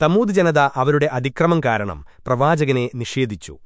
തമൂത് ജനത അവരുടെ അതിക്രമം കാരണം പ്രവാചകനെ നിഷേധിച്ചു.